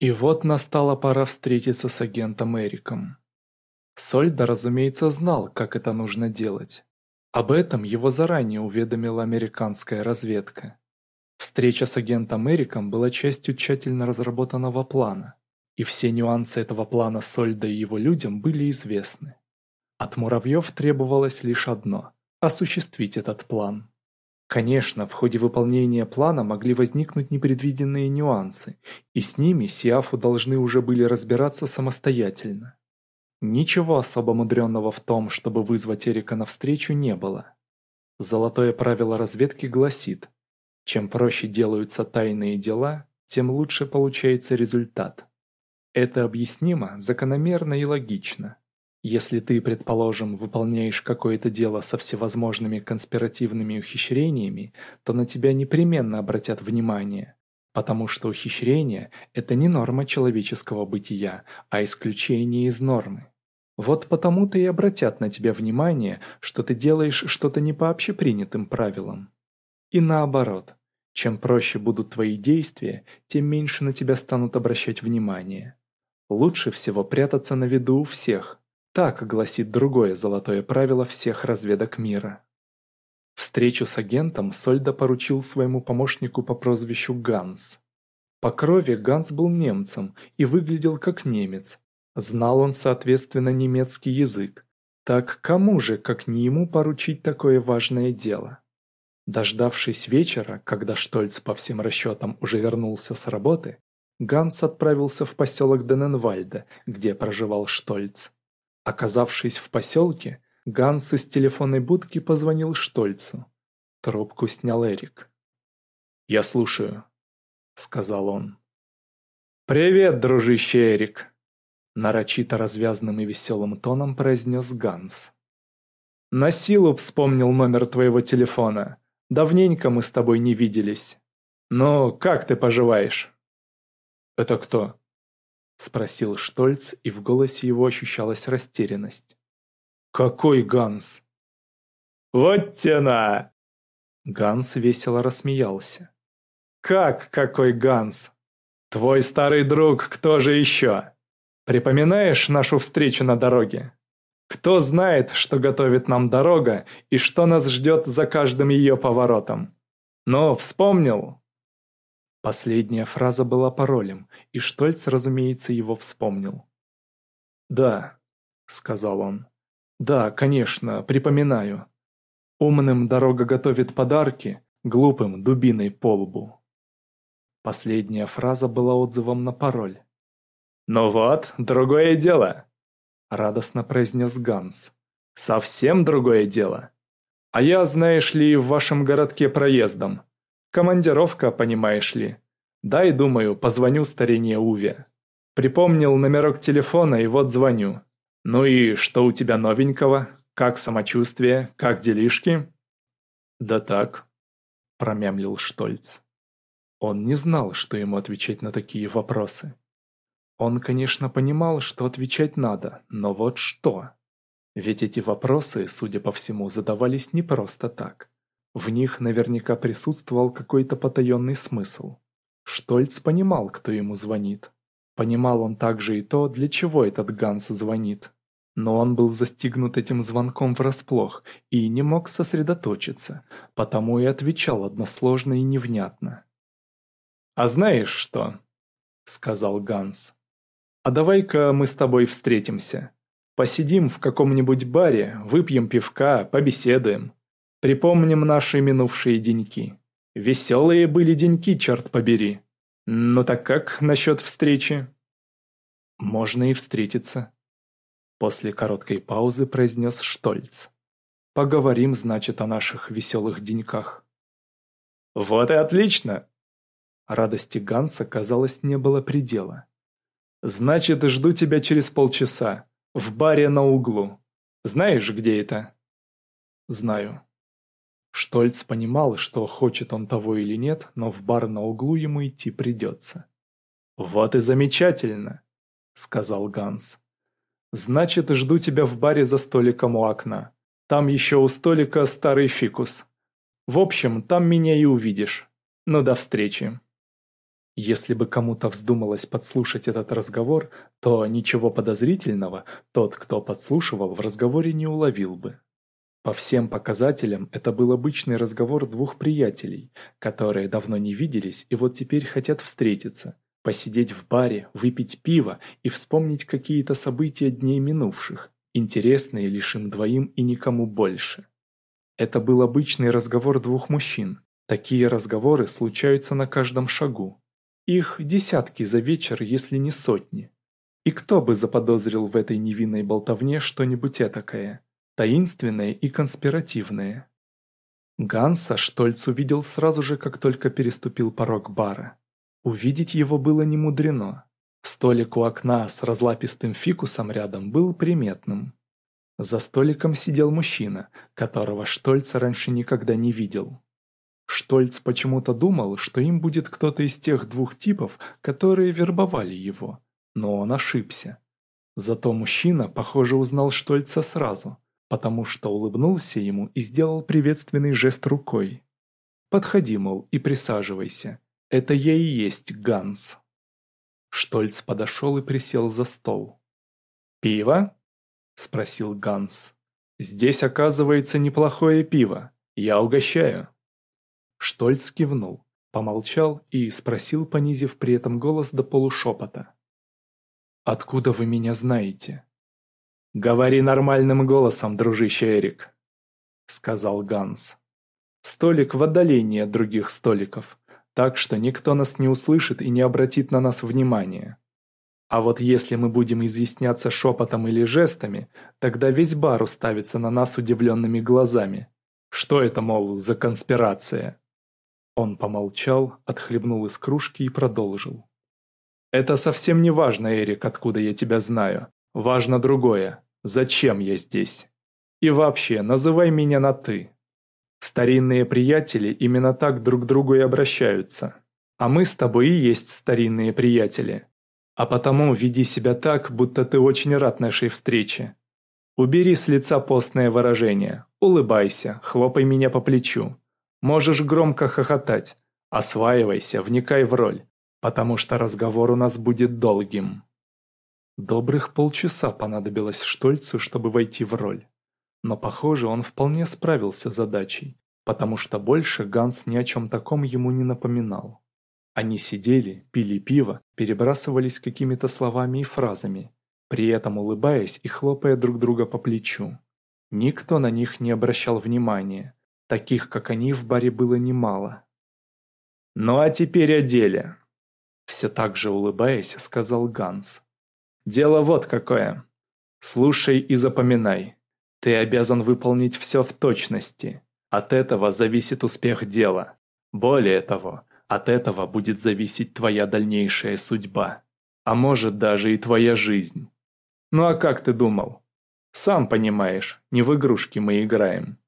И вот настала пора встретиться с агентом Эриком. Сольда, разумеется, знал, как это нужно делать. Об этом его заранее уведомила американская разведка. Встреча с агентом Эриком была частью тщательно разработанного плана, и все нюансы этого плана Сольда и его людям были известны. От муравьев требовалось лишь одно – осуществить этот план. Конечно, в ходе выполнения плана могли возникнуть непредвиденные нюансы, и с ними Сиафу должны уже были разбираться самостоятельно. Ничего особо мудренного в том, чтобы вызвать Эрика навстречу, не было. Золотое правило разведки гласит, чем проще делаются тайные дела, тем лучше получается результат. Это объяснимо, закономерно и логично. Если ты, предположим, выполняешь какое-то дело со всевозможными конспиративными ухищрениями, то на тебя непременно обратят внимание, потому что ухищрение – это не норма человеческого бытия, а исключение из нормы. Вот потому-то и обратят на тебя внимание, что ты делаешь что-то не по общепринятым правилам. И наоборот, чем проще будут твои действия, тем меньше на тебя станут обращать внимание. Лучше всего прятаться на виду у всех, так гласит другое золотое правило всех разведок мира. Встречу с агентом Сольда поручил своему помощнику по прозвищу Ганс. По крови Ганс был немцем и выглядел как немец. Знал он, соответственно, немецкий язык. Так кому же, как не ему, поручить такое важное дело? Дождавшись вечера, когда Штольц по всем расчетам уже вернулся с работы, Ганс отправился в поселок Дененвальда, где проживал Штольц. Оказавшись в поселке, Ганс из телефонной будки позвонил Штольцу. Трубку снял Эрик. «Я слушаю», — сказал он. «Привет, дружище Эрик», — нарочито развязным и веселым тоном произнес Ганс. «На силу вспомнил номер твоего телефона. Давненько мы с тобой не виделись. Но как ты поживаешь?» «Это кто?» спросил Штольц, и в голосе его ощущалась растерянность. «Какой Ганс?» «Вот тяна!» Ганс весело рассмеялся. «Как какой Ганс? Твой старый друг, кто же еще? Припоминаешь нашу встречу на дороге? Кто знает, что готовит нам дорога и что нас ждет за каждым ее поворотом? Но вспомнил?» Последняя фраза была паролем, и Штольц, разумеется, его вспомнил. «Да», — сказал он. «Да, конечно, припоминаю. Умным дорога готовит подарки, глупым — дубиной по лбу». Последняя фраза была отзывом на пароль. «Ну вот, другое дело», — радостно произнес Ганс. «Совсем другое дело. А я, знаешь ли, в вашем городке проездом. Командировка, понимаешь ли. Да и думаю, позвоню старине Уве. Припомнил номерок телефона и вот звоню. Ну и что у тебя новенького? Как самочувствие? Как делишки? Да так, промямлил Штольц. Он не знал, что ему отвечать на такие вопросы. Он, конечно, понимал, что отвечать надо, но вот что. Ведь эти вопросы, судя по всему, задавались не просто так. В них наверняка присутствовал какой-то потаенный смысл. Штольц понимал, кто ему звонит. Понимал он также и то, для чего этот Ганс звонит. Но он был застигнут этим звонком врасплох и не мог сосредоточиться, потому и отвечал односложно и невнятно. «А знаешь что?» — сказал Ганс. «А давай-ка мы с тобой встретимся. Посидим в каком-нибудь баре, выпьем пивка, побеседуем. Припомним наши минувшие деньки. Веселые были деньки, черт побери. Ну так как насчет встречи? Можно и встретиться. После короткой паузы произнес Штольц. Поговорим, значит, о наших веселых деньках. Вот и отлично! Радости Ганса, казалось, не было предела. Значит, жду тебя через полчаса. В баре на углу. Знаешь, где это? Знаю. Штольц понимал, что хочет он того или нет, но в бар на углу ему идти придется. «Вот и замечательно!» — сказал Ганс. «Значит, жду тебя в баре за столиком у окна. Там еще у столика старый фикус. В общем, там меня и увидишь. Ну, до встречи!» Если бы кому-то вздумалось подслушать этот разговор, то ничего подозрительного тот, кто подслушивал, в разговоре не уловил бы. По всем показателям это был обычный разговор двух приятелей, которые давно не виделись и вот теперь хотят встретиться, посидеть в баре, выпить пиво и вспомнить какие-то события дней минувших, интересные лишь им двоим и никому больше. Это был обычный разговор двух мужчин. Такие разговоры случаются на каждом шагу. Их десятки за вечер, если не сотни. И кто бы заподозрил в этой невинной болтовне что-нибудь этакое? таинственные и конспиративные. Ганса Штольц увидел сразу же, как только переступил порог бара. Увидеть его было немудрено. Столик у окна с разлапистым фикусом рядом был приметным. За столиком сидел мужчина, которого Штольц раньше никогда не видел. Штольц почему-то думал, что им будет кто-то из тех двух типов, которые вербовали его, но он ошибся. Зато мужчина, похоже, узнал Штольца сразу – потому что улыбнулся ему и сделал приветственный жест рукой. «Подходи, мол, и присаживайся. Это я и есть Ганс». Штольц подошел и присел за стол. «Пиво?» – спросил Ганс. «Здесь, оказывается, неплохое пиво. Я угощаю». Штольц кивнул, помолчал и спросил, понизив при этом голос до полушепота. «Откуда вы меня знаете?» «Говори нормальным голосом, дружище Эрик», — сказал Ганс. «Столик в отдалении от других столиков, так что никто нас не услышит и не обратит на нас внимания. А вот если мы будем изъясняться шепотом или жестами, тогда весь бар уставится на нас удивленными глазами. Что это, мол, за конспирация?» Он помолчал, отхлебнул из кружки и продолжил. «Это совсем не важно, Эрик, откуда я тебя знаю. Важно другое. Зачем я здесь? И вообще, называй меня на «ты». Старинные приятели именно так друг к другу и обращаются. А мы с тобой и есть старинные приятели. А потому веди себя так, будто ты очень рад нашей встрече. Убери с лица постное выражение, улыбайся, хлопай меня по плечу. Можешь громко хохотать, осваивайся, вникай в роль, потому что разговор у нас будет долгим. Добрых полчаса понадобилось Штольцу, чтобы войти в роль. Но, похоже, он вполне справился с задачей, потому что больше Ганс ни о чем таком ему не напоминал. Они сидели, пили пиво, перебрасывались какими-то словами и фразами, при этом улыбаясь и хлопая друг друга по плечу. Никто на них не обращал внимания, таких, как они, в баре было немало. «Ну а теперь о деле», – все так же улыбаясь, сказал Ганс. Дело вот какое. Слушай и запоминай. Ты обязан выполнить все в точности. От этого зависит успех дела. Более того, от этого будет зависеть твоя дальнейшая судьба. А может даже и твоя жизнь. Ну а как ты думал? Сам понимаешь, не в игрушки мы играем.